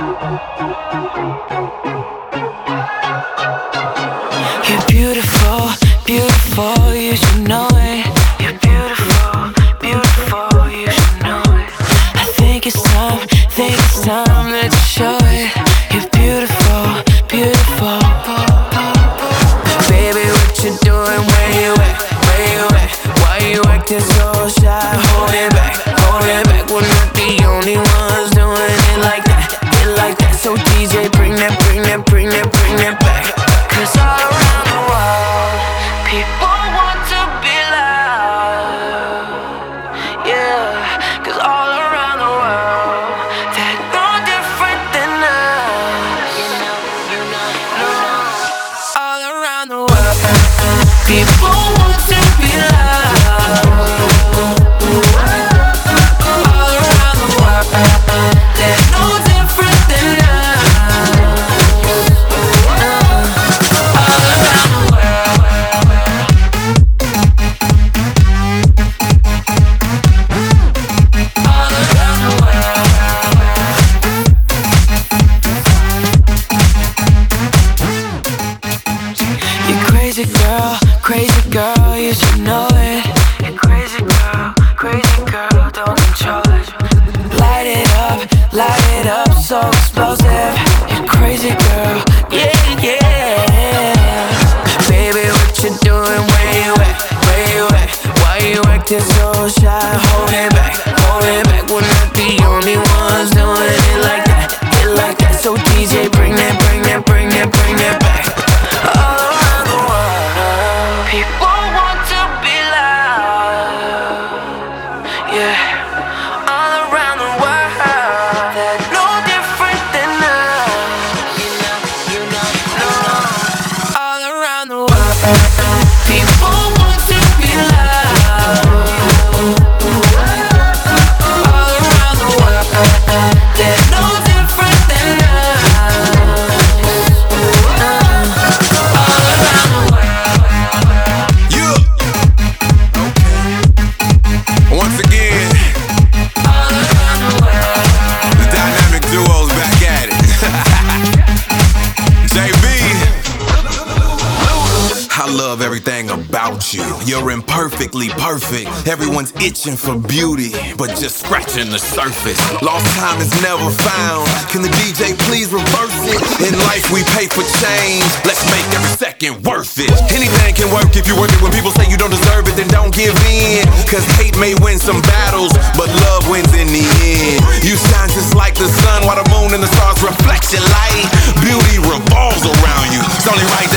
You're beautiful, beautiful, you should know it. You're beautiful, beautiful, you should know it. I think it's time, think it's time that you show it. People people you. You're imperfectly perfect. Everyone's itching for beauty, but just scratching the surface. Lost time is never found. Can the DJ please reverse it? In life, we pay for change. Let's make every second worth it. Anything can work if you work it. When people say you don't deserve it, then don't give in. Cause hate may win some battles, but love wins in the end. You shine just like the sun, while the moon and the stars reflect your light. Beauty revolves around you. It's only right.